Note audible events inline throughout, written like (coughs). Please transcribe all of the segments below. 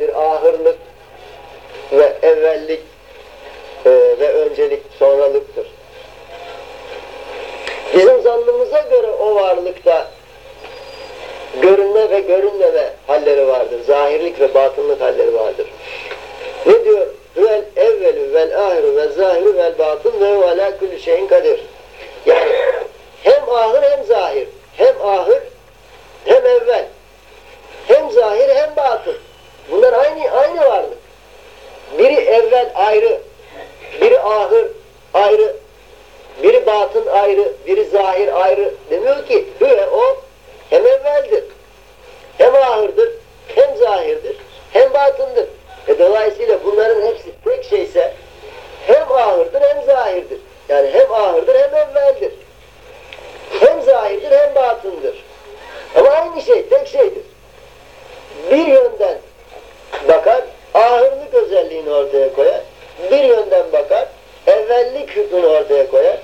bir ahırlık ve evvellik e, ve öncelik sonralıktır. Bizim zannımıza göre o varlıkta görünme ve görünmeme halleri vardır. Zahirlik ve batınlık halleri vardır. Ne diyor? Vel evvelü vel ahiru vel zahiru vel batın ve ve la kulli şeyin kadir. Yani hem ahir hem zahir. Hem ahir hem evvel. Hem zahir hem batın. Bunlar aynı aynı varlık. Biri evvel ayrı, biri ahir ayrı, biri batın ayrı, biri zahir ayrı. Demiyor ki hüve o hem evveldir, hem ahırdır, hem zahirdir, hem batındır. E dolayısıyla bunların hepsi tek şeyse hem ahırdır hem zahirdir. Yani hem ahırdır hem evveldir. Hem zahirdir hem batındır. Ama aynı şey, tek şeydir. Bir yönden bakar, ahırlık özelliğini ortaya koyar. Bir yönden bakar, evvellik hükmünü ortaya koyar.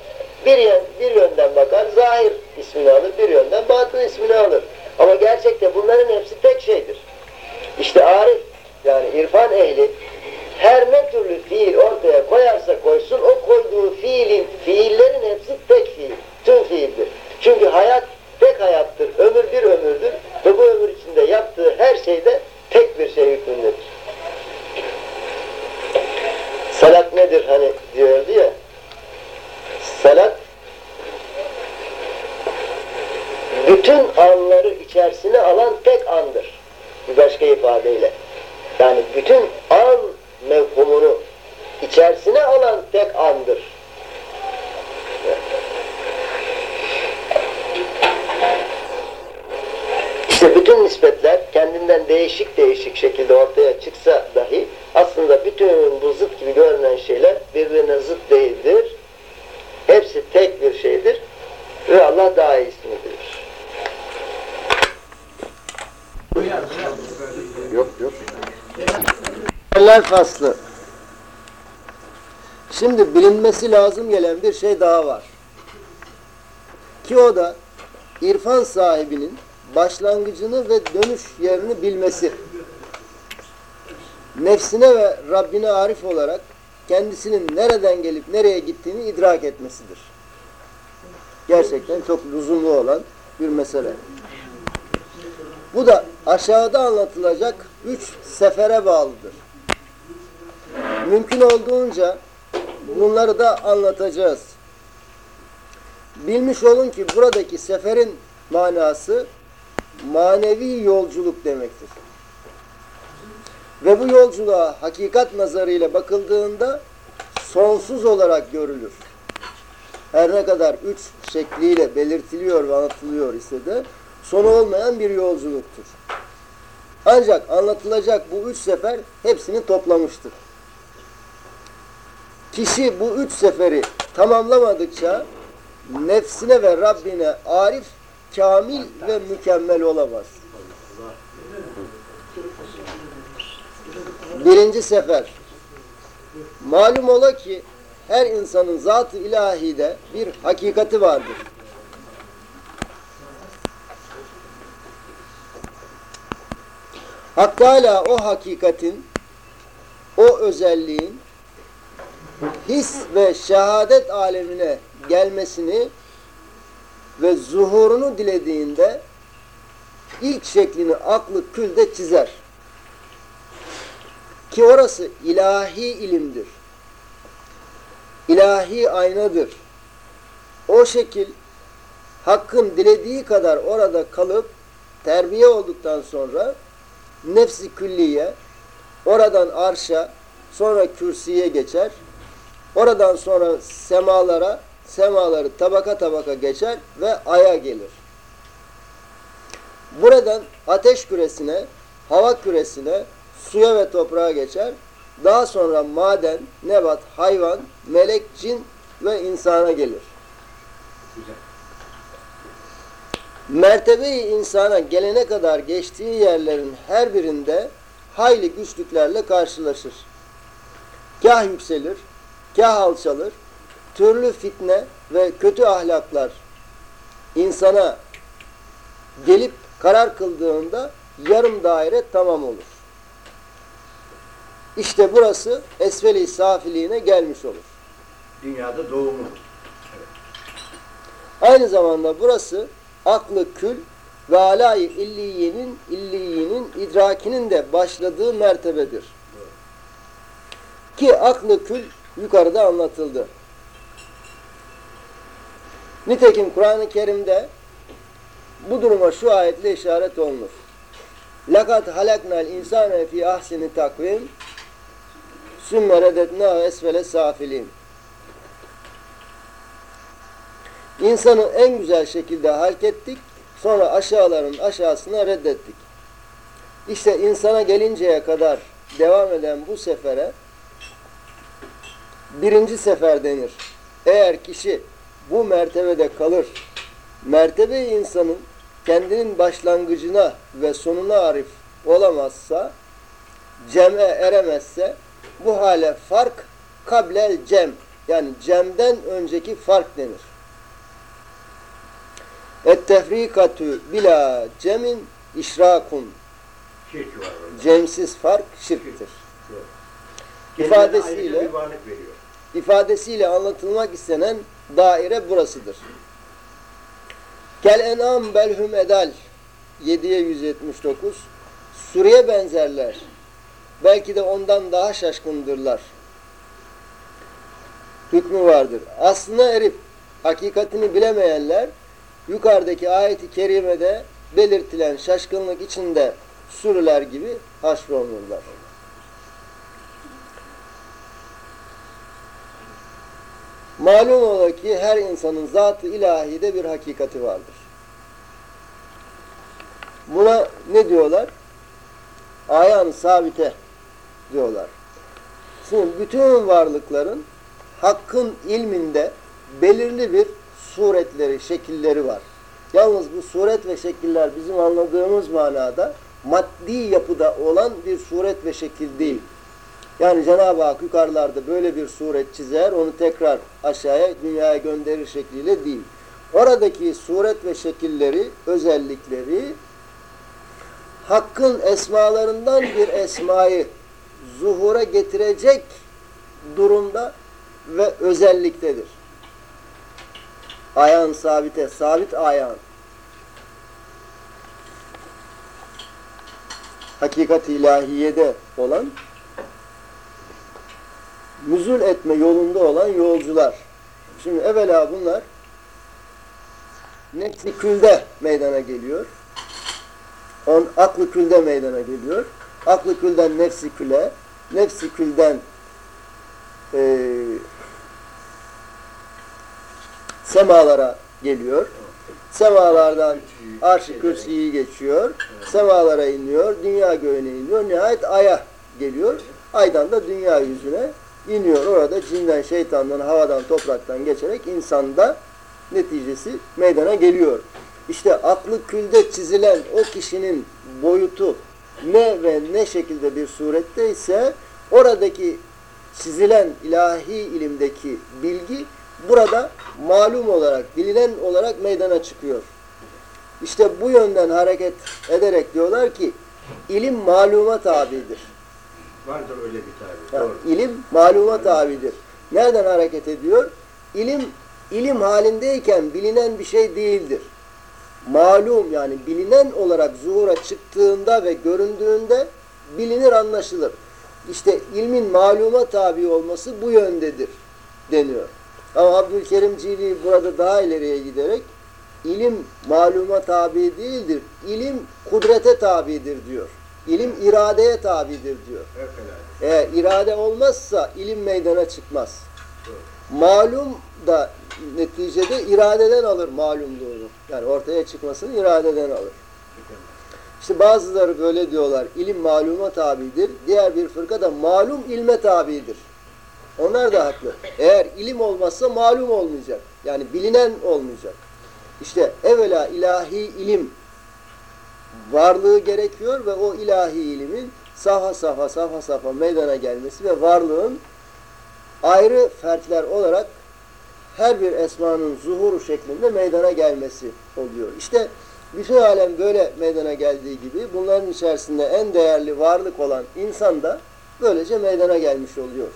Bir, yön, bir yönden bakar, zahir ismini alır, bir yönden batın ismini alır. Ama gerçekte bunların hepsi tek şeydir. İşte arif, yani irfan ehli, her ne türlü fiil ortaya koyarsa koysun, o koyduğu fiilin, fiillerin hepsi tek fiil, tüm fiildir. Çünkü hayat tek hayattır, ömür bir ömürdür ve bu ömür içinde yaptığı her şeyde tek bir şey hükmündedir. Salat nedir hani diyordu ya, salat bütün anları içerisine alan tek andır. Bir başka ifadeyle. Yani bütün an mevhumunu içerisine alan tek andır. İşte bütün nispetler kendinden değişik değişik şekilde ortaya çıksa dahi aslında bütün bu zıt gibi görünen şeyler birbirine zıt değildir. Hepsi tek bir şeydir ve Allah daha iyisini bilir. Yok yok. Eller faslı. Şimdi bilinmesi lazım gelen bir şey daha var. Ki o da irfan sahibinin başlangıcını ve dönüş yerini bilmesi. Nefsine ve Rabbine arif olarak kendisinin nereden gelip nereye gittiğini idrak etmesidir. Gerçekten çok lüzumlu olan bir mesele. Bu da aşağıda anlatılacak üç sefere bağlıdır. Mümkün olduğunca bunları da anlatacağız. Bilmiş olun ki buradaki seferin manası manevi yolculuk demektir. Ve bu yolculuğa hakikat nazarıyla bakıldığında sonsuz olarak görülür. Her ne kadar üç şekliyle belirtiliyor ve anlatılıyor ise de sonu olmayan bir yolculuktur. Ancak anlatılacak bu üç sefer hepsini toplamıştır. Kişi bu üç seferi tamamlamadıkça nefsine ve Rabbine arif, kamil ve mükemmel olamaz. Birinci sefer. Malum ola ki her insanın zat-ı ilahide bir hakikati vardır. Hatta o hakikatin, o özelliğin his ve şehadet alemine gelmesini ve zuhurunu dilediğinde ilk şeklini aklı külde çizer. Ki orası ilahi ilimdir. İlahi aynadır. O şekil hakkın dilediği kadar orada kalıp terbiye olduktan sonra nefsi külliye oradan arşa sonra kürsüye geçer. Oradan sonra semalara semaları tabaka tabaka geçer ve aya gelir. Buradan ateş küresine, hava küresine, suya ve toprağa geçer. Daha sonra maden, nebat, hayvan, melek, cin ve insana gelir. Mertebeyi insana gelene kadar geçtiği yerlerin her birinde hayli güçlüklerle karşılaşır. Kah yükselir, kah alçalır, türlü fitne ve kötü ahlaklar insana gelip karar kıldığında yarım daire tamam olur. İşte burası esfeli safiliğine gelmiş olur. Dünyada doğumu. Aynı zamanda burası aklı kül ve alayı illiyenin, illiyinin idrakinin de başladığı mertebedir. Ki aklı kül yukarıda anlatıldı. Nitekim Kur'an-ı Kerim'de bu duruma şu ayetle işaret olunur. Lakat halaknal insane fi ahsini takvim sümme reddetna esfele safilin. İnsanı en güzel şekilde halk ettik, sonra aşağıların aşağısına reddettik. İşte insana gelinceye kadar devam eden bu sefere birinci sefer denir. Eğer kişi bu mertebede kalır, mertebe insanın kendinin başlangıcına ve sonuna arif olamazsa, cem'e eremezse, bu hale fark kablel cem, yani cem'den önceki fark denir. Et tefrikatü bila cemin işrakun. Cemsiz fark şirktir. İfadesiyle- ifadesiyle anlatılmak istenen daire burasıdır. Kel enam belhum edal 7'ye 179 Suriye benzerler. Belki de ondan daha şaşkındırlar. Hükmü vardır. Aslına erip hakikatini bilemeyenler yukarıdaki ayeti kerimede belirtilen şaşkınlık içinde sürüler gibi haşrolunurlar. Malum ola ki her insanın zatı ilahide bir hakikati vardır. Buna ne diyorlar? Ayan sabite diyorlar. Şimdi bütün varlıkların hakkın ilminde belirli bir suretleri, şekilleri var. Yalnız bu suret ve şekiller bizim anladığımız manada maddi yapıda olan bir suret ve şekil değil. Yani Cenab-ı Hak yukarılarda böyle bir suret çizer, onu tekrar aşağıya, dünyaya gönderir şekliyle değil. Oradaki suret ve şekilleri, özellikleri Hakk'ın esmalarından bir esmayı zuhura getirecek durumda ve özelliktedir. Ayağın sabite, sabit ayağın. Hakikat ilahiyede olan nüzul etme yolunda olan yolcular. Şimdi evvela bunlar nefsi külde meydana geliyor. On, aklı külde meydana geliyor. Aklı külden nefsi küle, nefsi külden e, semalara geliyor. Semalardan arş-ı kürsiyi geçiyor. Semalara iniyor, dünya göğüne iniyor. Nihayet aya geliyor. Aydan da dünya yüzüne iniyor. Orada cinden, şeytandan, havadan, topraktan geçerek insanda neticesi meydana geliyor. İşte aklı külde çizilen o kişinin boyutu ne ve ne şekilde bir surette ise oradaki çizilen ilahi ilimdeki bilgi burada malum olarak, bilinen olarak meydana çıkıyor. İşte bu yönden hareket ederek diyorlar ki ilim maluma tabidir. Vardır öyle bir tabir. Yani Doğru. ilim maluma tabidir. Nereden hareket ediyor? İlim ilim halindeyken bilinen bir şey değildir. Malum yani bilinen olarak zuhura çıktığında ve göründüğünde bilinir anlaşılır. İşte ilmin maluma tabi olması bu yöndedir deniyor. Ama Abdülkerim Cili burada daha ileriye giderek ilim maluma tabi değildir. İlim kudrete tabidir diyor. İlim iradeye tabidir diyor. Fevkalade. Eğer irade olmazsa ilim meydana çıkmaz. Malum da neticede iradeden alır malumluğunu. Yani ortaya çıkmasını iradeden alır. İşte bazıları böyle diyorlar. İlim maluma tabidir. Diğer bir fırka da malum ilme tabidir. Onlar da haklı. Eğer ilim olmazsa malum olmayacak. Yani bilinen olmayacak. İşte evvela ilahi ilim varlığı gerekiyor ve o ilahi ilimin safa safa safa safa meydana gelmesi ve varlığın ayrı fertler olarak her bir esmanın zuhuru şeklinde meydana gelmesi oluyor. İşte bütün alem böyle meydana geldiği gibi bunların içerisinde en değerli varlık olan insan da böylece meydana gelmiş oluyor.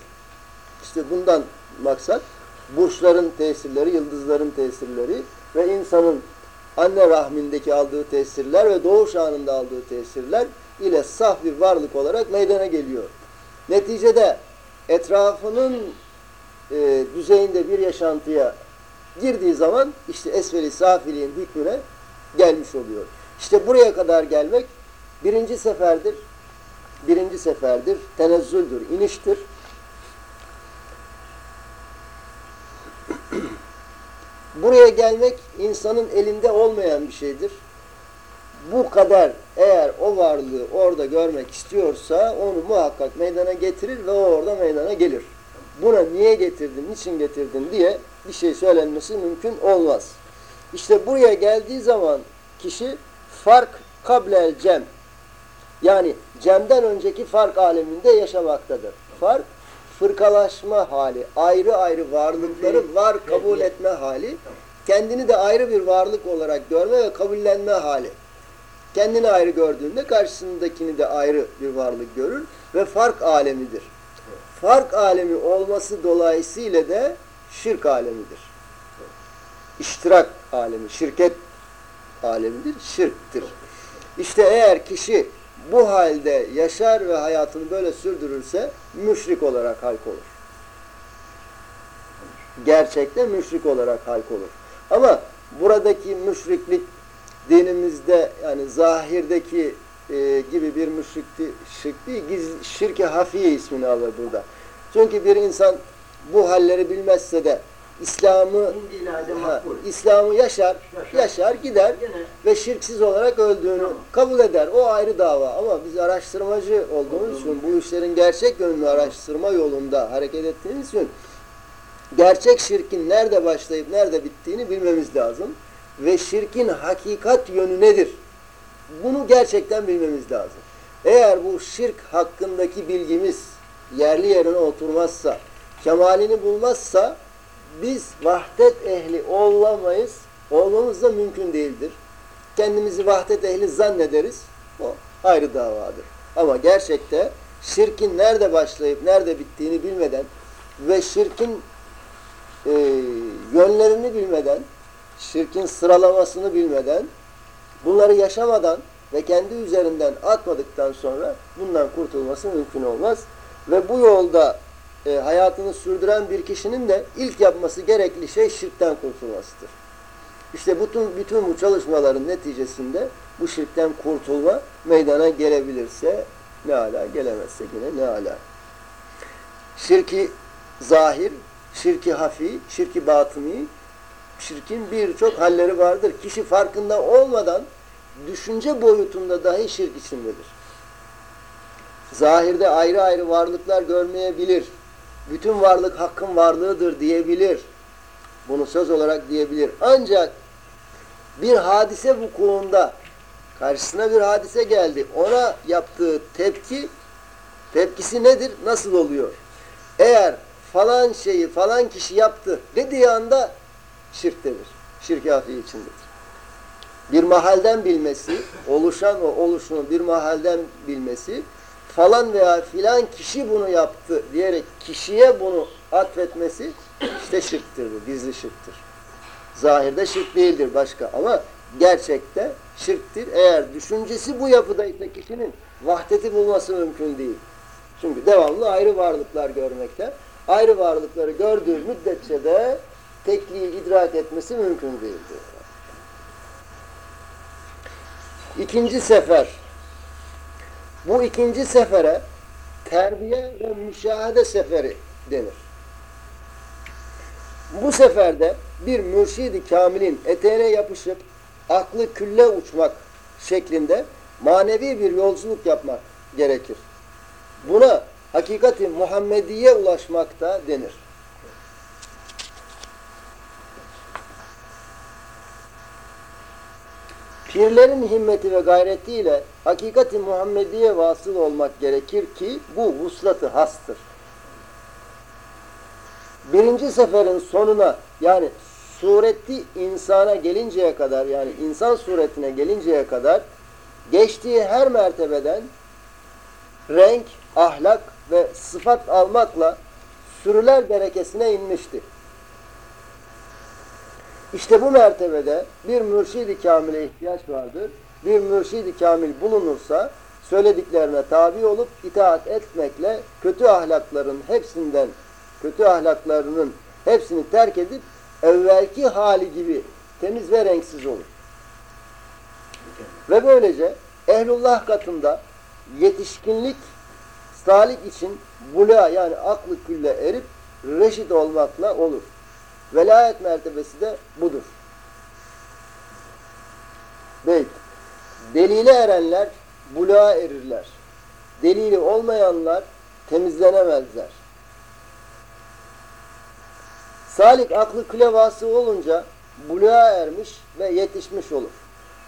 İşte bundan maksat burçların tesirleri, yıldızların tesirleri ve insanın anne rahmindeki aldığı tesirler ve doğuş anında aldığı tesirler ile saf bir varlık olarak meydana geliyor. Neticede etrafının e, düzeyinde bir yaşantıya girdiği zaman işte esveli safiliğin hükmüne gelmiş oluyor. İşte buraya kadar gelmek birinci seferdir. Birinci seferdir. Tenezzüldür, iniştir. Buraya gelmek insanın elinde olmayan bir şeydir. Bu kadar eğer o varlığı orada görmek istiyorsa onu muhakkak meydana getirir ve o orada meydana gelir. Buna niye getirdin, niçin getirdin diye bir şey söylenmesi mümkün olmaz. İşte buraya geldiği zaman kişi fark kablel cem yani cemden önceki fark aleminde yaşamaktadır. Fark fırkalaşma hali, ayrı ayrı varlıkları var kabul etme hali, kendini de ayrı bir varlık olarak görme ve kabullenme hali. Kendini ayrı gördüğünde karşısındakini de ayrı bir varlık görür ve fark alemidir. Fark alemi olması dolayısıyla da şirk alemidir. İştirak alemi, şirket alemidir, şirktir. İşte eğer kişi bu halde yaşar ve hayatını böyle sürdürürse müşrik olarak halk olur. Gerçekte müşrik olarak halk olur. Ama buradaki müşriklik dinimizde yani zahirdeki e, gibi bir müşrikti, şirk değil, şirke hafiye ismini alır burada. Çünkü bir insan bu halleri bilmezse de İslam'ı İslam'ı yaşar, yaşar, yaşar, gider Gene. ve şirksiz olarak öldüğünü Tamam. kabul eder. O ayrı dava ama biz araştırmacı olduğumuz için bu işlerin gerçek yönünü araştırma yolunda hareket ettiğimiz için gerçek şirkin nerede başlayıp nerede bittiğini bilmemiz lazım. Ve şirkin hakikat yönü nedir? Bunu gerçekten bilmemiz lazım. Eğer bu şirk hakkındaki bilgimiz yerli yerine oturmazsa, kemalini bulmazsa biz vahdet ehli olamayız. Olmamız da mümkün değildir. Kendimizi vahdet ehli zannederiz. O ayrı davadır. Ama gerçekte şirkin nerede başlayıp nerede bittiğini bilmeden ve şirkin e, yönlerini bilmeden, şirkin sıralamasını bilmeden, bunları yaşamadan ve kendi üzerinden atmadıktan sonra bundan kurtulması mümkün olmaz. Ve bu yolda e, hayatını sürdüren bir kişinin de ilk yapması gerekli şey şirkten kurtulmasıdır. İşte bütün, bütün bu çalışmaların neticesinde bu şirkten kurtulma meydana gelebilirse ne ala, gelemezse yine ne ala. Şirki zahir, şirki hafi, şirki batıni, şirkin birçok halleri vardır. Kişi farkında olmadan düşünce boyutunda dahi şirk içindedir. Zahirde ayrı ayrı varlıklar görmeyebilir. Bütün varlık hakkın varlığıdır diyebilir. Bunu söz olarak diyebilir. Ancak bir hadise vukuunda karşısına bir hadise geldi. Ona yaptığı tepki tepkisi nedir? Nasıl oluyor? Eğer falan şeyi falan kişi yaptı dediği anda şirktedir. Şirk hafi içindedir. Bir mahalden bilmesi, oluşan o oluşunu bir mahalden bilmesi, falan veya filan kişi bunu yaptı diyerek kişiye bunu atfetmesi işte şirktir bu, gizli şirktir. Zahirde şirk değildir başka ama gerçekte şirktir. Eğer düşüncesi bu yapıdaysa kişinin vahdeti bulması mümkün değil. Çünkü devamlı ayrı varlıklar görmekte. Ayrı varlıkları gördüğü müddetçe de tekliği idrak etmesi mümkün değildir. İkinci sefer. Bu ikinci sefere terbiye ve müşahede seferi denir. Bu seferde bir mürşidi kamilin eteğine yapışıp aklı külle uçmak şeklinde manevi bir yolculuk yapmak gerekir. Buna hakikati Muhammediye ulaşmak da denir. Pirlerin himmeti ve gayretiyle hakikati Muhammediye vasıl olmak gerekir ki bu vuslatı hastır. Birinci seferin sonuna yani sureti insana gelinceye kadar yani insan suretine gelinceye kadar geçtiği her mertebeden renk, ahlak, ve sıfat almakla sürüler berekesine inmişti. İşte bu mertebede bir mürşidi kamile ihtiyaç vardır. Bir mürşidi kamil bulunursa söylediklerine tabi olup itaat etmekle kötü ahlakların hepsinden kötü ahlaklarının hepsini terk edip evvelki hali gibi temiz ve renksiz olur. Ve böylece ehlullah katında yetişkinlik salik için bula yani aklı külle erip reşit olmakla olur. Velayet mertebesi de budur. Beyt. Delile erenler buluğa erirler. Delili olmayanlar temizlenemezler. Salik aklı küle vası olunca buluğa ermiş ve yetişmiş olur.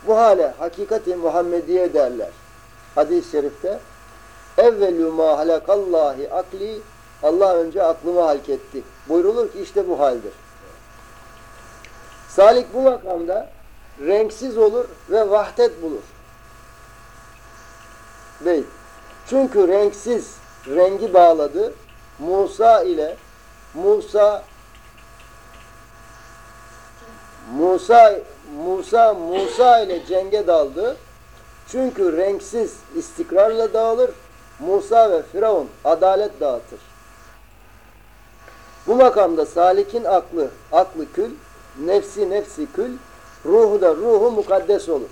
Bu hale hakikati Muhammediye derler. Hadis-i şerifte evvelü ma halakallahi akli Allah önce aklımı halketti. Buyrulur ki işte bu haldir. Salik bu makamda renksiz olur ve vahdet bulur. Bey. Çünkü renksiz rengi bağladı. Musa ile Musa Musa Musa Musa ile cenge daldı. Çünkü renksiz istikrarla dağılır. Musa ve Firavun adalet dağıtır. Bu makamda salikin aklı, aklı kül, nefsi nefsi kül, ruhu da ruhu mukaddes olur.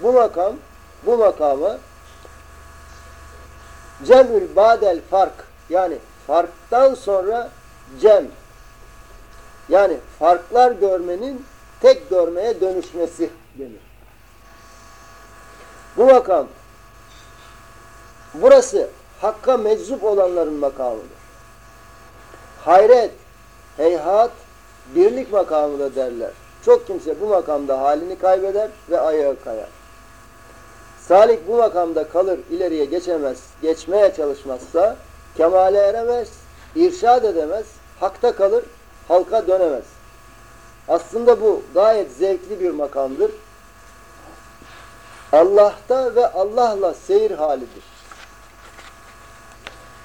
Bu makam, bu makamı cemül badel fark yani farktan sonra cem yani farklar görmenin tek görmeye dönüşmesi denir. Bu makam burası hakka meczup olanların makamıdır. Hayret, heyhat, birlik makamı da derler. Çok kimse bu makamda halini kaybeder ve ayağı kayar. Salik bu makamda kalır, ileriye geçemez, geçmeye çalışmazsa kemale eremez, irşad edemez, hakta kalır, halka dönemez. Aslında bu gayet zevkli bir makamdır. Allah'ta ve Allah'la seyir halidir.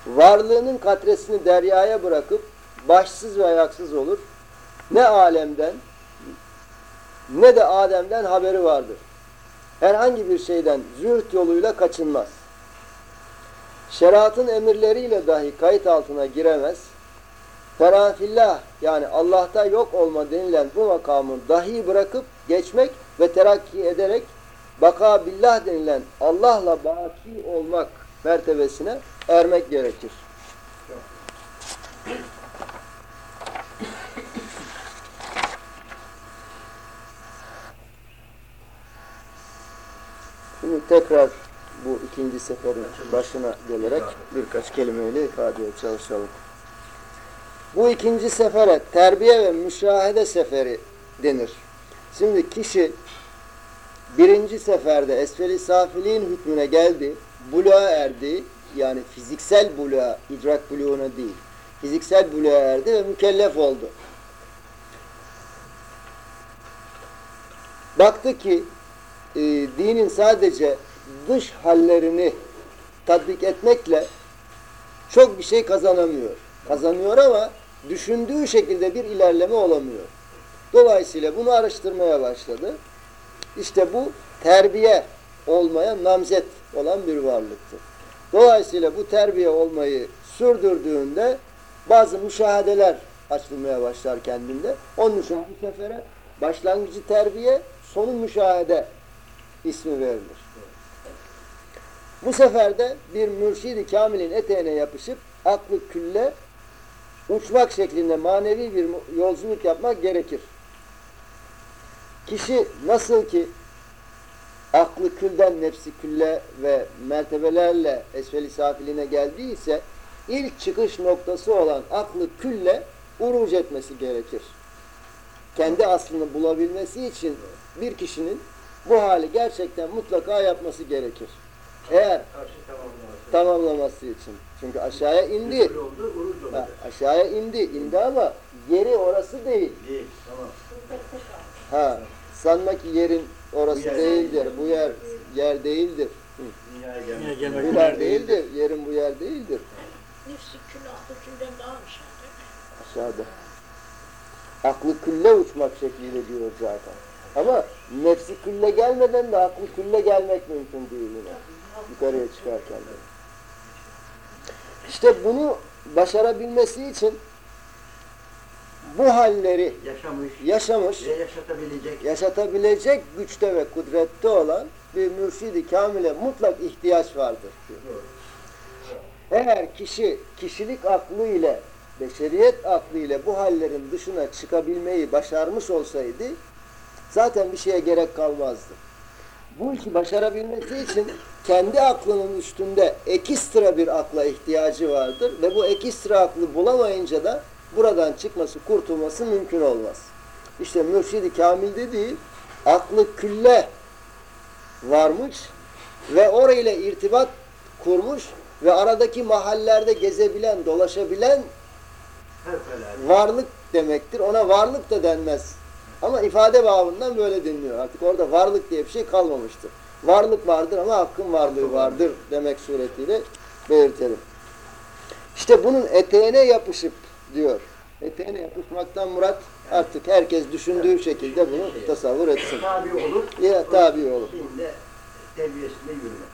Varlığının katresini deryaya bırakıp başsız ve ayaksız olur. Ne alemden ne de Adem'den haberi vardır. Herhangi bir şeyden zühd yoluyla kaçınmaz. Şeriatın emirleriyle dahi kayıt altına giremez. Ferafillah yani Allah'ta yok olma denilen bu makamı dahi bırakıp geçmek ve terakki ederek baka billah denilen Allah'la baki olmak mertebesine ermek gerekir. Şimdi tekrar bu ikinci seferin başına gelerek birkaç kelimeyle ifadeye çalışalım. Bu ikinci sefere terbiye ve müşahede seferi denir. Şimdi kişi birinci seferde esferi safiliğin hükmüne geldi, buluğa erdi, yani fiziksel buluğa, idrak buluğuna değil, fiziksel buluğa erdi ve mükellef oldu. Baktı ki e, dinin sadece dış hallerini tatbik etmekle çok bir şey kazanamıyor. Kazanıyor ama düşündüğü şekilde bir ilerleme olamıyor. Dolayısıyla bunu araştırmaya başladı. İşte bu terbiye olmaya namzet olan bir varlıktır. Dolayısıyla bu terbiye olmayı sürdürdüğünde bazı müşahedeler açılmaya başlar kendinde. Onun için bu sefere başlangıcı terbiye, sonu müşahede ismi verilir. Bu sefer de bir mürşidi kamilin eteğine yapışıp aklı külle uçmak şeklinde manevi bir yolculuk yapmak gerekir. Kişi nasıl ki aklı külden nefsi külle ve mertebelerle esfeli safiline geldiyse ilk çıkış noktası olan aklı külle uruc etmesi gerekir. Kendi aslını bulabilmesi için bir kişinin bu hali gerçekten mutlaka yapması gerekir. Eğer tamamlaması için. Çünkü aşağıya indi. Ha, aşağıya indi. indi ama yeri orası değil. Değil, tamam. Ha, sanma ki yerin orası Bu yer değildir. değil. Bu yer yer değildir. Bu yer değildir. Yerin bu yer değildir. Nefsi külü aklı külden daha aşağıda. Aşağıda. Aklı külle uçmak şekliyle diyor zaten. Ama nefsi külle gelmeden de aklı külle gelmek mümkün değil yine. Yukarıya çıkarken de. İşte bunu başarabilmesi için bu halleri Yaşamış yaşamış, ve yaşatabilecek yaşatabilecek güçte ve kudrette olan bir mürşidi kamile mutlak ihtiyaç vardır diyor. Eğer kişi kişilik aklı ile beşeriyet aklı ile bu hallerin dışına çıkabilmeyi başarmış olsaydı zaten bir şeye gerek kalmazdı. Bu işi başarabilmesi için kendi aklının üstünde ekistra bir akla ihtiyacı vardır ve bu ekistra aklı bulamayınca da buradan çıkması, kurtulması mümkün olmaz. İşte mürşidi kamilde değil, aklı külle varmış ve orayla irtibat kurmuş ve aradaki mahallerde gezebilen, dolaşabilen varlık demektir. Ona varlık da denmez. Ama ifade babından böyle deniliyor. Artık orada varlık diye bir şey kalmamıştır. Varlık vardır ama hakkın varlığı vardır demek suretiyle belirtelim. İşte bunun eteğine yapışıp diyor. Eteğine yapışmaktan murat artık herkes düşündüğü şekilde bunu tasavvur etsin. Tabi olup Ya tabi dinde terbiyesinde yürümek.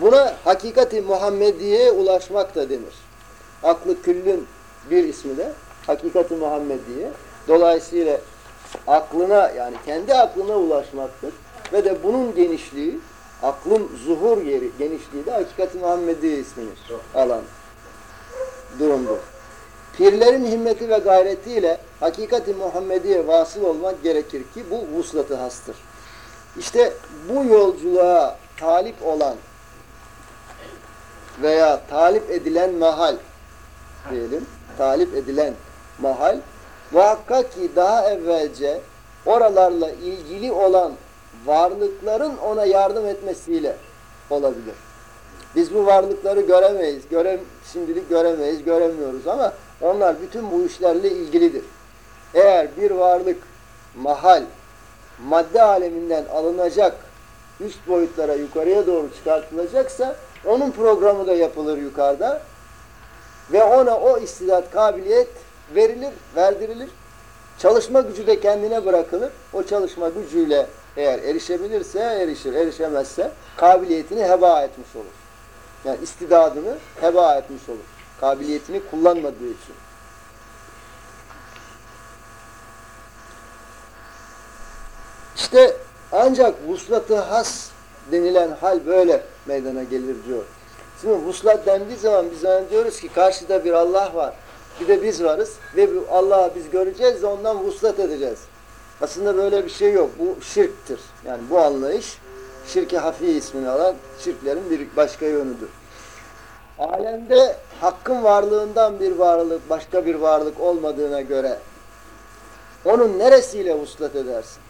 Buna hakikati Muhammediye'ye ulaşmak da denir. Aklı küllün bir ismi de hakikati Muhammediye. Dolayısıyla aklına yani kendi aklına ulaşmaktır. Ve de bunun genişliği, aklın zuhur yeri, genişliği de hakikati Muhammediye ismini alan durumdur. Pirlerin himmeti ve gayretiyle hakikati Muhammediye vasıl olmak gerekir ki bu vuslatı hastır. İşte bu yolculuğa talip olan veya talip edilen mahal diyelim, talip edilen mahal muhakkak ki daha evvelce oralarla ilgili olan varlıkların ona yardım etmesiyle olabilir. Biz bu varlıkları göremeyiz, göre, şimdilik göremeyiz, göremiyoruz ama onlar bütün bu işlerle ilgilidir. Eğer bir varlık, mahal, madde aleminden alınacak, üst boyutlara, yukarıya doğru çıkartılacaksa onun programı da yapılır yukarıda ve ona o istidat, kabiliyet verilir, verdirilir. Çalışma gücü de kendine bırakılır. O çalışma gücüyle eğer erişebilirse erişir, erişemezse kabiliyetini heba etmiş olur. Yani istidadını heba etmiş olur. Kabiliyetini kullanmadığı için. İşte ancak vuslatı has denilen hal böyle meydana gelir diyor. Şimdi vuslat dendiği zaman biz diyoruz ki karşıda bir Allah var. Bir de biz varız ve Allah'ı biz göreceğiz de ondan vuslat edeceğiz. Aslında böyle bir şey yok. Bu şirktir. Yani bu anlayış şirke hafi ismini alan şirklerin bir başka yönüdür. Alemde hakkın varlığından bir varlık, başka bir varlık olmadığına göre onun neresiyle vuslat edersin?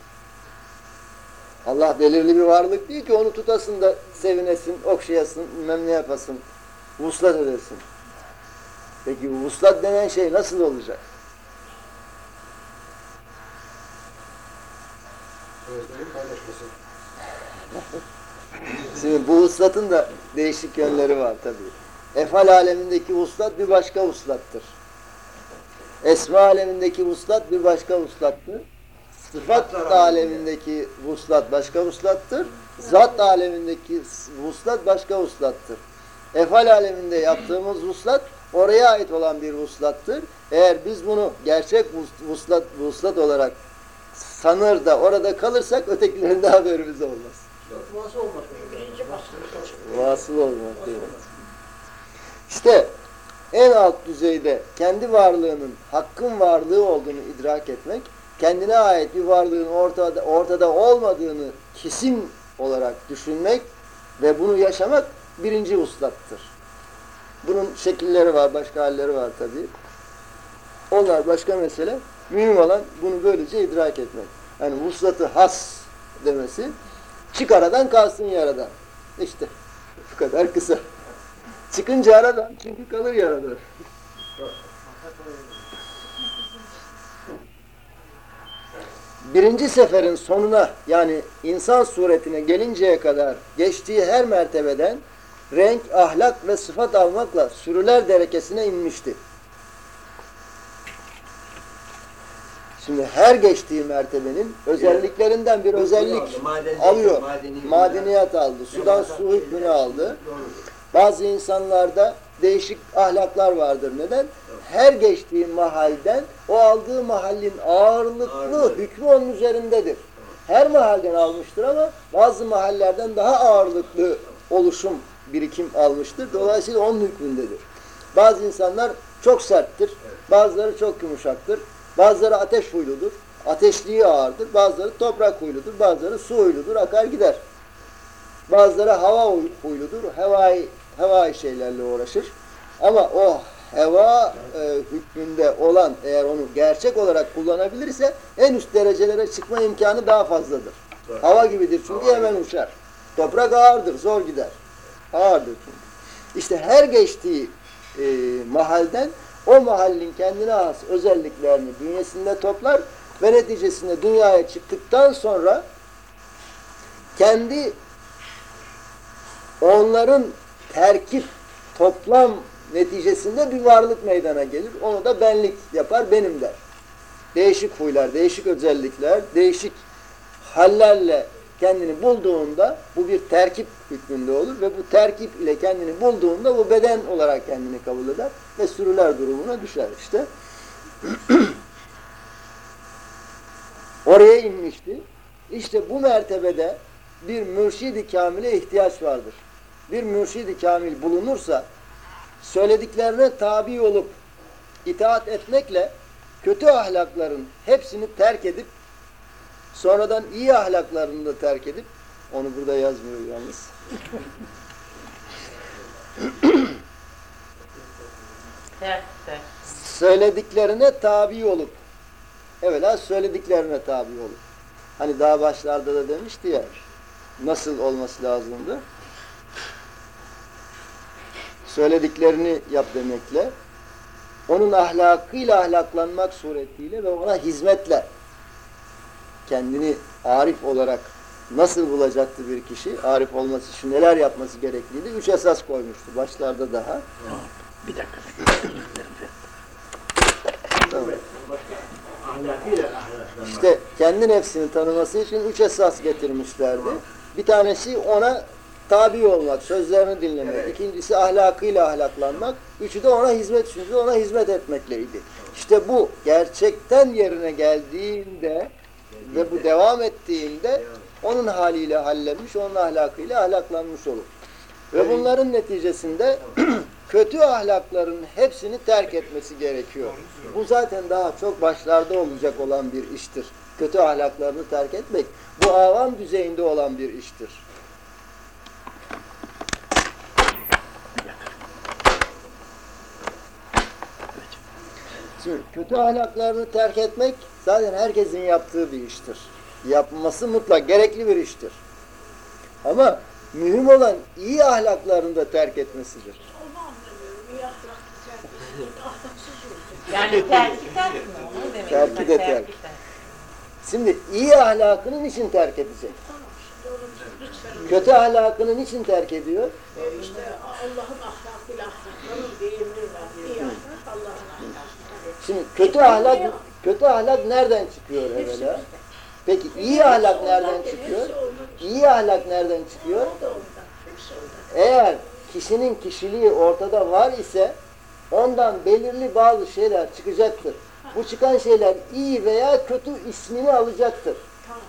Allah belirli bir varlık değil ki onu tutasın da sevinesin, okşayasın, bilmem ne yapasın, vuslat edersin. Peki vuslat denen şey nasıl olacak? (laughs) Şimdi bu vuslatın da değişik yönleri var tabii. Efal alemindeki vuslat bir başka vuslattır. Esma alemindeki vuslat bir başka vuslattır. Sıfat alemindeki vuslat başka vuslattır. Zat alemindeki vuslat başka vuslattır. Efal aleminde yaptığımız vuslat oraya ait olan bir vuslattır. Eğer biz bunu gerçek vuslat, vuslat olarak sanır da orada kalırsak ötekilerinde haberimiz olmaz. Birinci basın. Vasıl olmak diyor. İşte en alt düzeyde kendi varlığının hakkın varlığı olduğunu idrak etmek, kendine ait bir varlığın ortada, ortada olmadığını kesin olarak düşünmek ve bunu yaşamak birinci uslattır. Bunun şekilleri var, başka halleri var tabii. Onlar başka mesele. Mühim olan bunu böylece idrak etmek. Yani vuslatı has demesi çık aradan kalsın yaradan. İşte bu kadar kısa. Çıkınca aradan çünkü kalır yarada. Birinci seferin sonuna yani insan suretine gelinceye kadar geçtiği her mertebeden renk, ahlak ve sıfat almakla sürüler derekesine inmişti. Şimdi her geçtiği mertebenin özelliklerinden bir özellik alıyor. madeni- Madeniyat aldı, sudan su hükmünü aldı. Bazı insanlarda değişik ahlaklar vardır. Neden? Her geçtiği mahalden o aldığı mahallin ağırlıklı Ağırlık. hükmü onun üzerindedir. Her mahalden almıştır ama bazı mahallerden daha ağırlıklı oluşum birikim almıştır. Dolayısıyla onun hükmündedir. Bazı insanlar çok serttir. Bazıları çok yumuşaktır. Bazıları ateş huyludur. Ateşliği ağırdır. Bazıları toprak huyludur. Bazıları su huyludur. Akar gider. Bazıları hava huy- huyludur. Hevai, hevai şeylerle uğraşır. Ama o heva e, hükmünde olan eğer onu gerçek olarak kullanabilirse en üst derecelere çıkma imkanı daha fazladır. Evet. Hava gibidir çünkü Hava hemen uçar. Toprak ağırdır, zor gider. Çünkü. İşte her geçtiği e, mahalden o mahallin kendine has özelliklerini bünyesinde toplar ve neticesinde dünyaya çıktıktan sonra kendi onların terkip, toplam neticesinde bir varlık meydana gelir. Onu da benlik yapar, benim der. Değişik huylar, değişik özellikler, değişik hallerle kendini bulduğunda bu bir terkip hükmünde olur ve bu terkip ile kendini bulduğunda bu beden olarak kendini kabul eder ve sürüler durumuna düşer işte. (clears throat) Oraya inmişti. İşte bu mertebede bir mürşidi kamile ihtiyaç vardır. Bir mürşidi kamil bulunursa söylediklerine tabi olup itaat etmekle kötü ahlakların hepsini terk edip sonradan iyi ahlaklarını da terk edip onu burada yazmıyor yalnız. Söylediklerine tabi olup evvela söylediklerine tabi olup hani daha başlarda da demişti ya nasıl olması lazımdı? Söylediklerini yap demekle onun ahlakıyla ahlaklanmak suretiyle ve ona hizmetle kendini arif olarak nasıl bulacaktı bir kişi? Arif olması için neler yapması gerekliydi? Üç esas koymuştu başlarda daha. Bir dakika. Tamam. İşte kendi nefsini tanıması için üç esas getirmişlerdi. Bir tanesi ona tabi olmak, sözlerini dinlemek. Evet. İkincisi ahlakıyla ahlaklanmak. Üçü de ona hizmet, üçüncüsü de ona hizmet etmekleydi. İşte bu gerçekten yerine geldiğinde ve bu devam ettiğinde onun haliyle hallenmiş, onun ahlakıyla ahlaklanmış olur. Ve bunların neticesinde (clears throat) kötü ahlakların hepsini terk etmesi gerekiyor. Bu zaten daha çok başlarda olacak olan bir iştir. Kötü ahlaklarını terk etmek bu avam düzeyinde olan bir iştir. Şimdi kötü ahlaklarını terk etmek zaten herkesin yaptığı bir iştir. Yapması mutlak gerekli bir iştir. Ama mühim olan iyi ahlaklarını da terk etmesidir. Yani terki ters mi? De terk. ters. Şimdi iyi ahlakını niçin terk edecek? Kötü ahlakını niçin terk ediyor? O işte Allah'ın ahlakıyla ahlaklanın deyimleri var. İyi ahlak Allah'ın ahlakı. Şimdi kötü ahlak kötü ahlak nereden çıkıyor evvela? Peki iyi ahlak nereden çıkıyor? İyi ahlak nereden çıkıyor? Eğer kişinin kişiliği ortada var ise ondan belirli bazı şeyler çıkacaktır. Bu çıkan şeyler iyi veya kötü ismini alacaktır. Tamam.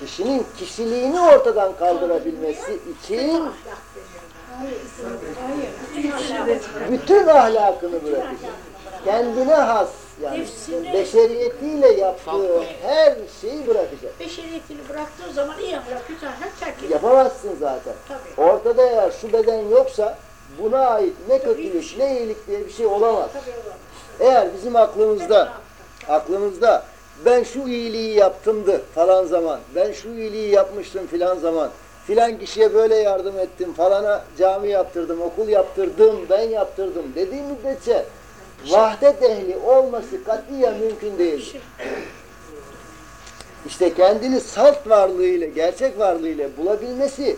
Kişinin kişiliğini ortadan kaldırabilmesi için bütün ahlakını bırakacak. Kendine has yani Nefsini- beşeriyetiyle yaptığı her şeyi bırakacak. Beşeriyetini bıraktığı zaman iyi kötü ahlak terk. Yapamazsın zaten. Tabii. Ortada eğer şu beden yoksa buna ait ne Tabii kötülük ne iyilik diye bir şey olamaz. Tabii olamaz. Eğer bizim aklımızda aklımızda ben şu iyiliği yaptımdı falan zaman, ben şu iyiliği yapmıştım filan zaman, filan kişiye böyle yardım ettim, falana cami yaptırdım, okul yaptırdım, ben yaptırdım dediği müddetçe vahdet ehli olması katiyen mümkün değildir. İşte kendini salt varlığıyla, gerçek varlığıyla bulabilmesi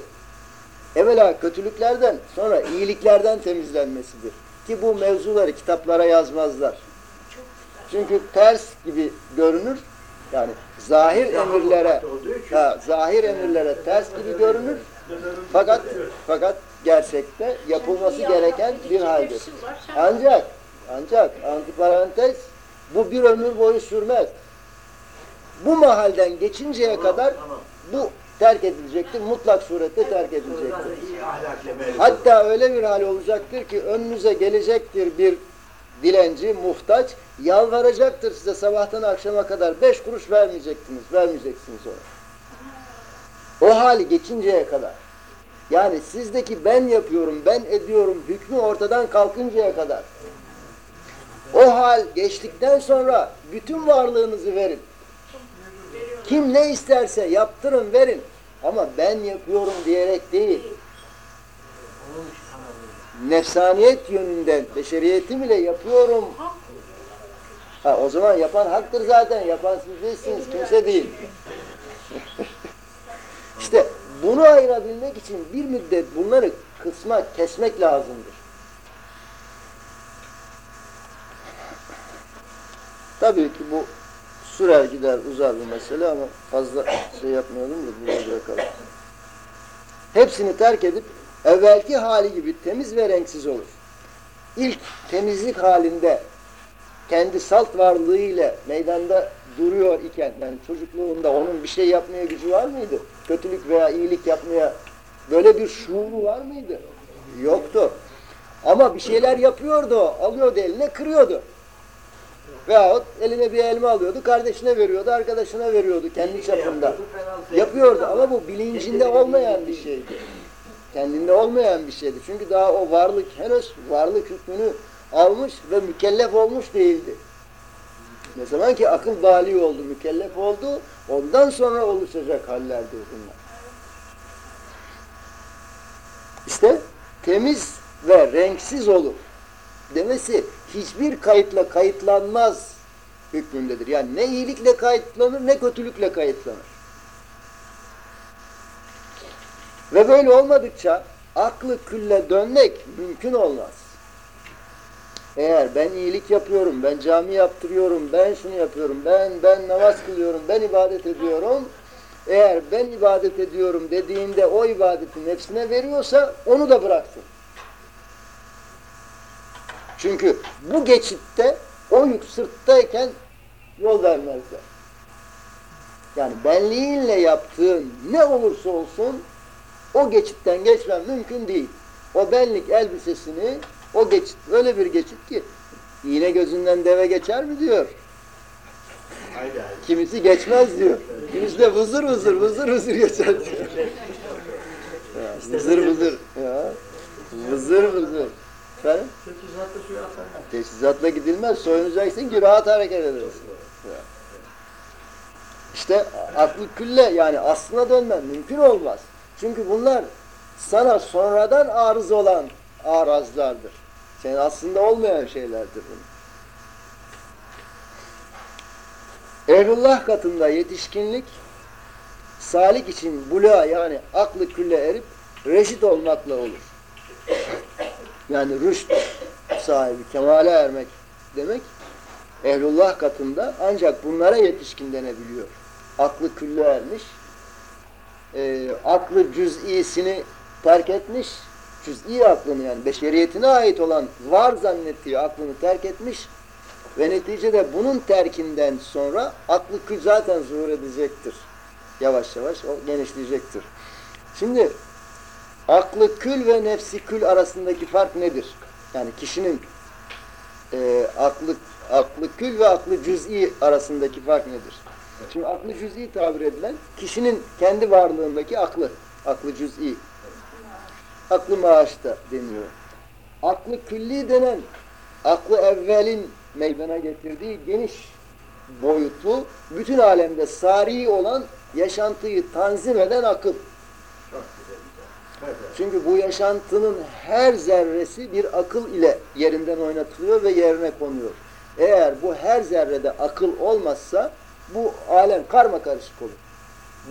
evvela kötülüklerden sonra iyiliklerden temizlenmesidir. Ki bu mevzuları kitaplara yazmazlar. Çünkü ters gibi görünür. Yani zahir emirlere ha, zahir emirlere ters gibi görünür. Fakat fakat gerçekte yapılması gereken bir haldir. Ancak ancak antiparantez bu bir ömür boyu sürmez. Bu mahalden geçinceye kadar bu terk edilecektir. Mutlak surette terk edilecektir. Hatta öyle bir hal olacaktır ki önünüze gelecektir bir dilenci, muhtaç, yalvaracaktır size sabahtan akşama kadar beş kuruş vermeyeceksiniz, vermeyeceksiniz ona. O hali geçinceye kadar. Yani sizdeki ben yapıyorum, ben ediyorum hükmü ortadan kalkıncaya kadar. O hal geçtikten sonra bütün varlığınızı verin. Kim ne isterse yaptırın, verin. Ama ben yapıyorum diyerek değil. Nefsaniyet yönünden, beşeriyetim ile yapıyorum. Ha, o zaman yapan haktır zaten. Yapan siz değilsiniz, kimse değil. (laughs) işte bunu ayırabilmek için bir müddet bunları kısmak, kesmek lazımdır. Tabii ki bu sürer gider uzar bir mesele ama fazla şey yapmayalım da burada bırakalım. Hepsini terk edip evvelki hali gibi temiz ve renksiz olur. İlk temizlik halinde kendi salt varlığıyla meydanda duruyor iken yani çocukluğunda onun bir şey yapmaya gücü var mıydı? Kötülük veya iyilik yapmaya böyle bir şuuru var mıydı? Yoktu. Ama bir şeyler yapıyordu. Alıyordu eline kırıyordu. Veyahut eline bir elma alıyordu, kardeşine veriyordu, arkadaşına veriyordu kendi çapında. Yapıyordu ama bu bilincinde olmayan bir şeydi. Kendinde olmayan bir şeydi. Çünkü daha o varlık henüz varlık hükmünü almış ve mükellef olmuş değildi. Ne zaman ki akıl bali oldu, mükellef oldu, ondan sonra oluşacak hallerdi bunlar. İşte temiz ve renksiz olur demesi hiçbir kayıtla kayıtlanmaz hükmündedir. Yani ne iyilikle kayıtlanır ne kötülükle kayıtlanır. Ve böyle olmadıkça aklı külle dönmek mümkün olmaz. Eğer ben iyilik yapıyorum, ben cami yaptırıyorum, ben şunu yapıyorum, ben ben namaz kılıyorum, ben ibadet ediyorum. Eğer ben ibadet ediyorum dediğinde o ibadeti nefsine veriyorsa onu da bıraksın. Çünkü bu geçitte o yük sırttayken yol vermezler. Yani benliğinle yaptığın ne olursa olsun o geçitten geçmen mümkün değil. O benlik elbisesini o geçit öyle bir geçit ki iğne gözünden deve geçer mi diyor. Kimisi geçmez diyor. Kimisi de vızır vızır vızır vızır geçer diyor. Ya, vızır vızır. Ya. Vızır vızır. Efendim? Teçhizatlı suya atarlar. Teçhizatla gidilmez. Soyunacaksın ki rahat hareket edersin. İşte aklı külle yani aslına dönmen mümkün olmaz. Çünkü bunlar sana sonradan arız olan arazlardır. Senin aslında olmayan şeylerdir bunlar. Ehlullah katında yetişkinlik salik için buluğa yani aklı külle erip reşit olmakla olur. Yani rüşt sahibi, kemale ermek demek ehlullah katında ancak bunlara yetişkin denebiliyor. Aklı külle ermiş, e, aklı cüz'isini terk etmiş, cüz'i aklını yani beşeriyetine ait olan var zannettiği aklını terk etmiş ve neticede bunun terkinden sonra aklı kül zaten zuhur edecektir. Yavaş yavaş o genişleyecektir. Şimdi aklı kül ve nefsi kül arasındaki fark nedir? Yani kişinin e, aklı aklı kül ve aklı cüz'i arasındaki fark nedir? Şimdi aklı cüz'i tabir edilen kişinin kendi varlığındaki aklı, aklı cüz'i. Aklı maaşta deniyor. Aklı külli denen aklı evvelin meydana getirdiği geniş boyutlu, bütün alemde sari olan yaşantıyı tanzim eden akıl. Çok güzel güzel. Evet, evet. Çünkü bu yaşantının her zerresi bir akıl ile yerinden oynatılıyor ve yerine konuyor. Eğer bu her zerrede akıl olmazsa bu alem karma karışık olur.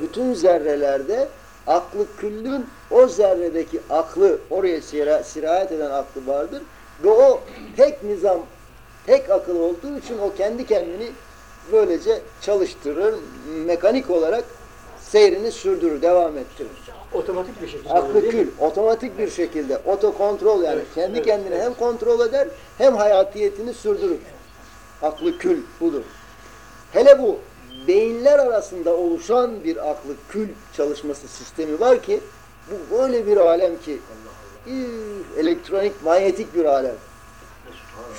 Bütün zerrelerde aklı küllün o zerredeki aklı oraya sira- sirayet eden aklı vardır ve o tek nizam tek akıl olduğu için o kendi kendini böylece çalıştırır mekanik olarak seyrini sürdürür devam ettirir. Otomatik bir şekilde. Aklı kül otomatik bir şekilde otokontrol yani Evet, kendi evet, kendini evet. hem kontrol eder hem hayatiyetini sürdürür. Aklı kül budur. Hele bu beyinler arasında oluşan bir aklı kül çalışması sistemi var ki bu böyle bir alem ki üf, elektronik manyetik bir alem.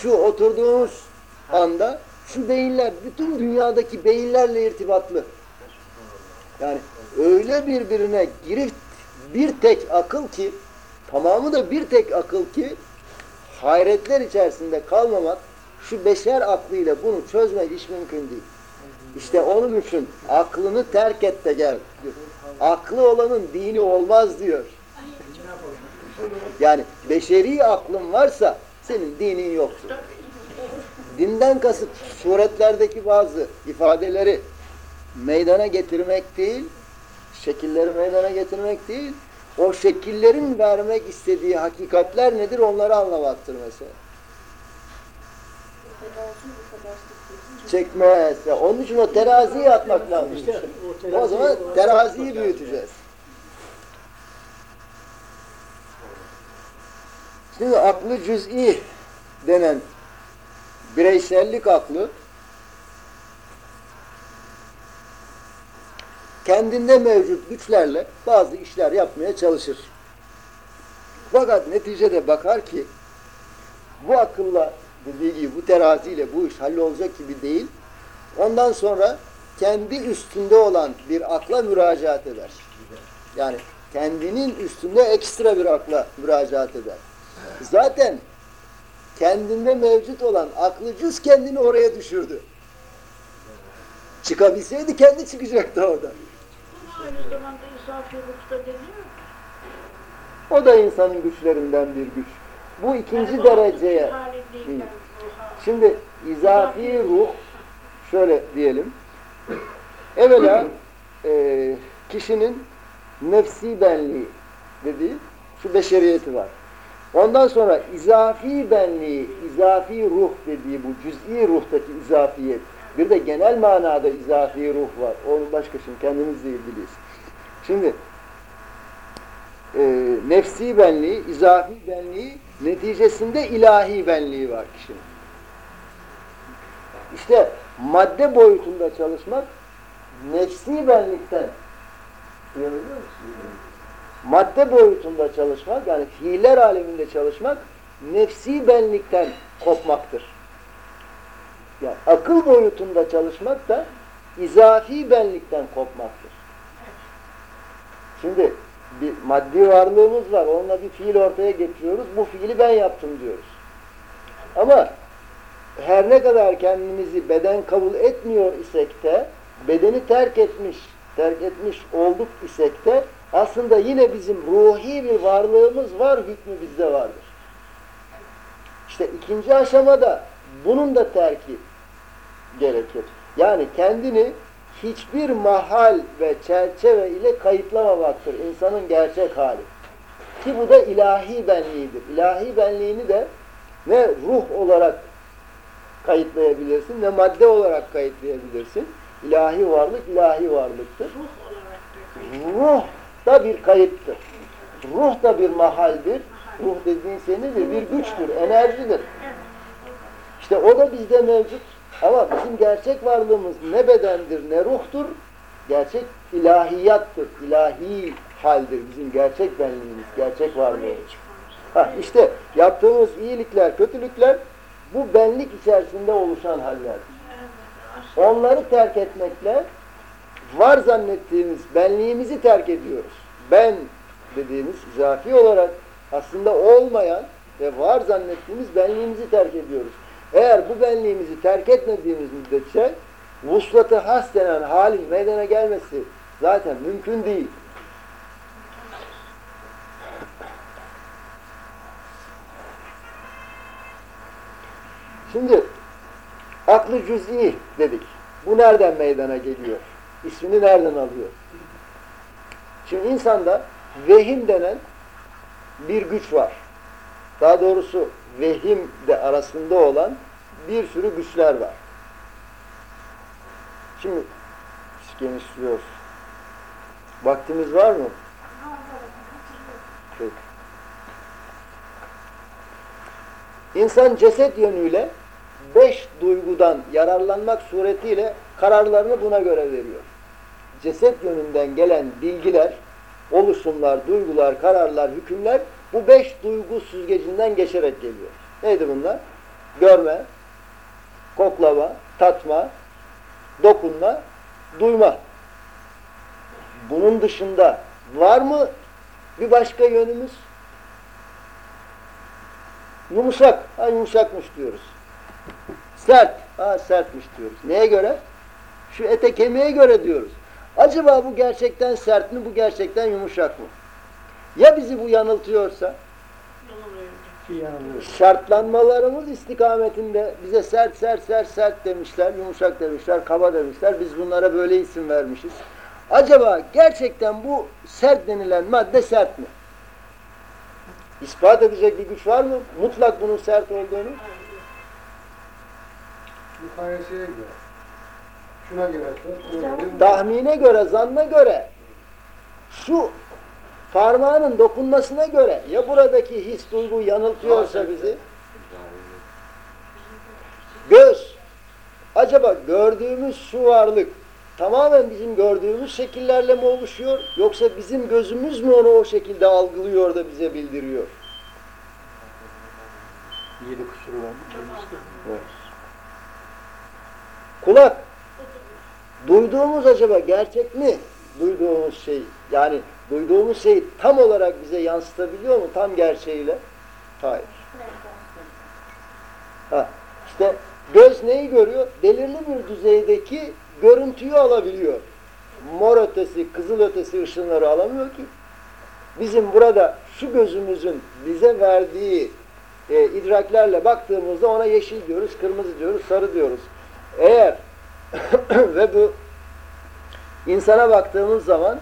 Şu oturduğumuz anda şu beyinler bütün dünyadaki beyinlerle irtibatlı. Yani öyle birbirine girift bir tek akıl ki tamamı da bir tek akıl ki hayretler içerisinde kalmamak şu beşer aklıyla bunu çözmek hiç mümkün değil. İşte onun için aklını terk et de gel. Aklı olanın dini olmaz diyor. Yani beşeri aklın varsa senin dinin yoktur. Dinden kasıt suretlerdeki bazı ifadeleri meydana getirmek değil, şekilleri meydana getirmek değil, o şekillerin vermek istediği hakikatler nedir onları anlamaktır mesela. Çekmez. Onun için o teraziyi atmak lazım. İşte o O zaman teraziyi büyüteceğiz. Şimdi aklı cüz'i denen bireysellik aklı kendinde mevcut güçlerle bazı işler yapmaya çalışır. Fakat neticede bakar ki bu akılla dediği gibi bu teraziyle bu iş hallolacak gibi değil. Ondan sonra kendi üstünde olan bir akla müracaat eder. Yani kendinin üstünde ekstra bir akla müracaat eder. Zaten kendinde mevcut olan aklı cüz kendini oraya düşürdü. Çıkabilseydi kendi çıkacaktı oradan. Aynı zamanda deniyor. O da insanın güçlerinden bir güç. Bu ikinci Yani dereceye. Şimdi izafi ruh şöyle diyelim. Evvela e, kişinin nefsi benliği dediği şu beşeriyeti var. Ondan sonra izafi benliği, izafi ruh dediği bu cüz'i ruhtaki izafiyet. Bir de genel manada izafi ruh var. Onu başka şimdi kendimizle ilgiliyiz. Şimdi e, nefsi benliği, izafi benliği neticesinde ilahi benliği var kişinin. İşte madde boyutunda çalışmak nefsi benlikten duyabiliyor? Madde boyutunda çalışmak yani fiiller aleminde çalışmak nefsi benlikten kopmaktır. Yani akıl boyutunda çalışmak da izafi benlikten kopmaktır. Şimdi bir maddi varlığımız var. Onunla bir fiil ortaya getiriyoruz. Bu fiili ben yaptım diyoruz. Ama her ne kadar kendimizi beden kabul etmiyor isek de bedeni terk etmiş, terk etmiş olduk isek de aslında yine bizim ruhi bir varlığımız var, hükmü bizde vardır. İşte ikinci aşamada bunun da terki gerekir. Yani kendini hiçbir mahal ve çerçeve ile kayıtlamamaktır insanın gerçek hali. Ki bu da ilahi benliğidir. İlahi benliğini de ne ruh olarak kayıtlayabilirsin ne madde olarak kayıtlayabilirsin. İlahi varlık ilahi varlıktır. Ruh olarak da bir kayıttır. Ruh da bir mahaldir. Ruh dediğin şey nedir? Bir güçtür, enerjidir. İşte o da bizde mevcut. Ama bizim gerçek varlığımız ne bedendir ne ruhtur. Gerçek ilahiyattır. İlahi haldir bizim gerçek benliğimiz, gerçek varlığımız. Ha, işte yaptığımız iyilikler, kötülükler bu benlik içerisinde oluşan haller. Onları terk etmekle var zannettiğimiz benliğimizi terk ediyoruz. Ben dediğimiz izafi olarak aslında olmayan ve var zannettiğimiz benliğimizi terk ediyoruz. Eğer bu benliğimizi terk etmediğimiz müddetçe vuslatı has denen halin meydana gelmesi zaten mümkün değil. Şimdi aklı cüz'i dedik. Bu nereden meydana geliyor? İsmini nereden alıyor? Şimdi insanda vehim denen bir güç var. Daha doğrusu vehim de arasında olan bir sürü güçler var. Şimdi genişliyoruz. Vaktimiz var mı? Peki. İnsan ceset yönüyle beş duygudan yararlanmak suretiyle kararlarını buna göre veriyor. Ceset yönünden gelen bilgiler, oluşumlar, duygular, kararlar, hükümler bu beş duygu süzgecinden geçerek geliyor. Neydi bunlar? Görme, koklama, tatma, dokunma, duyma. Bunun dışında var mı bir başka yönümüz? Yumuşak, ha yumuşakmış diyoruz. Sert, ha sertmiş diyoruz. Neye göre? Şu ete kemiğe göre diyoruz. Acaba bu gerçekten sert mi, bu gerçekten yumuşak mı? Ya bizi bu yanıltıyorsa? Şartlanmalarımız istikametinde bize sert sert sert sert demişler, yumuşak demişler, kaba demişler. Biz bunlara böyle isim vermişiz. Acaba gerçekten bu sert denilen madde sert mi? İspat edecek bir güç var mı? Mutlak bunun sert olduğunu. Mukayeseye göre. Şuna girerse. Tahmine göre, zanna göre şu parmağının dokunmasına göre ya buradaki his duygu yanıltıyorsa bizi göz acaba gördüğümüz şu varlık tamamen bizim gördüğümüz şekillerle mi oluşuyor yoksa bizim gözümüz mü onu o şekilde algılıyor da bize bildiriyor? Yedi kusuru var. Kulak. Duyduğumuz acaba gerçek mi? Duyduğumuz şey. Yani duyduğumuz şeyi tam olarak bize yansıtabiliyor mu? Tam gerçeğiyle? Hayır. Ha, işte göz neyi görüyor? Belirli bir düzeydeki görüntüyü alabiliyor. Mor ötesi, kızıl ötesi ışınları alamıyor ki. Bizim burada şu gözümüzün bize verdiği e, idraklerle baktığımızda ona yeşil diyoruz, kırmızı diyoruz, sarı diyoruz. Eğer (clears throat) ve bu insana baktığımız zaman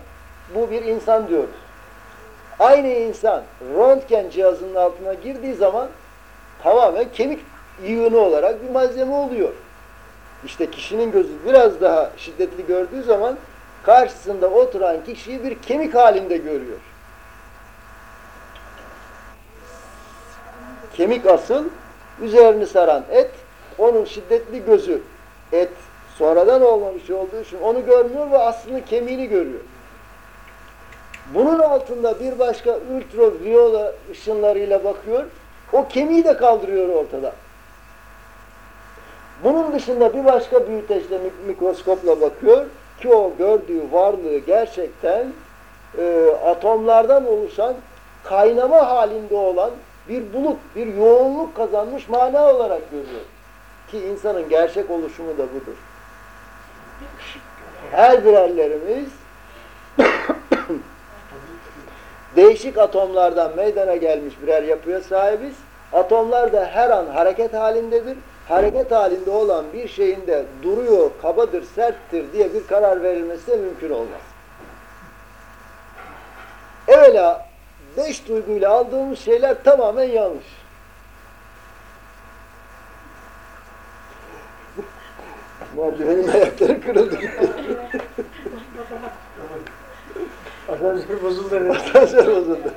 bu bir insan diyoruz. Aynı insan röntgen cihazının altına girdiği zaman tamamen kemik yığını olarak bir malzeme oluyor. İşte kişinin gözü biraz daha şiddetli gördüğü zaman karşısında oturan kişiyi bir kemik halinde görüyor. Kemik asıl, üzerini saran et, onun şiddetli gözü et sonradan olmamış olduğu için onu görmüyor ve aslında kemiğini görüyor. Bunun altında bir başka ultraviyole ışınlarıyla bakıyor, o kemiği de kaldırıyor ortada. Bunun dışında bir başka büyüteçle mik- mikroskopla bakıyor ki o gördüğü varlığı gerçekten e, atomlardan oluşan kaynama halinde olan bir bulut, bir yoğunluk kazanmış mana olarak görüyor. Ki insanın gerçek oluşumu da budur. Her birerlerimiz (coughs) değişik atomlardan meydana gelmiş birer yapıya sahibiz. Atomlar da her an hareket halindedir. Hareket halinde olan bir şeyin de duruyor, kabadır, serttir diye bir karar verilmesi de mümkün olmaz. Evvela beş duyguyla aldığımız şeyler tamamen yanlış. Merdivenin ayakları kırıldı. (laughs) Asansör bozuldu. (laughs) Asansör bozuldu.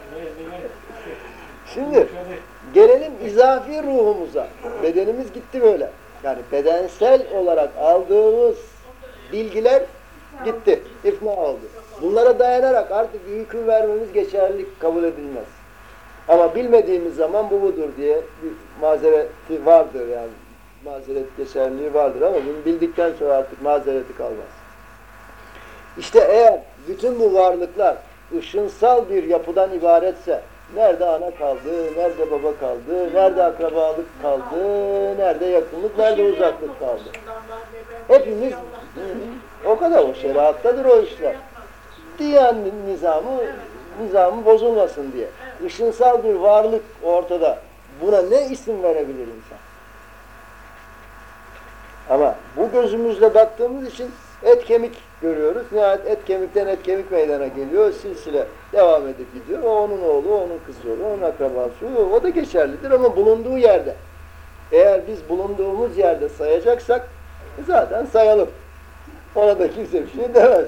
Şimdi gelelim izafi ruhumuza. Bedenimiz gitti böyle. Yani bedensel olarak aldığımız bilgiler gitti. İfna oldu. Bunlara dayanarak artık hüküm vermemiz geçerli kabul edilmez. Ama bilmediğimiz zaman bu budur diye bir mazereti vardır yani. Mazeret geçerliliği vardır ama bunu bildikten sonra artık mazereti kalmaz. İşte eğer bütün bu varlıklar ışınsal bir yapıdan ibaretse nerede ana kaldı, nerede baba kaldı, nerede akrabalık kaldı, nerede yakınlık, nerede uzaklık kaldı. Hepimiz o kadar o şeriattadır o işler. Diyen nizamı nizamı bozulmasın diye. Işınsal bir varlık ortada. Buna ne isim verebilir insan? Ama bu gözümüzle baktığımız için et kemik görüyoruz. Nihayet et kemikten et kemik meydana geliyor. Silsile devam edip gidiyor. O onun oğlu, onun kızı oğlu, onun akrabası. O da geçerlidir ama bulunduğu yerde. Eğer biz bulunduğumuz yerde sayacaksak zaten sayalım. Ona da kimse bir şey demez.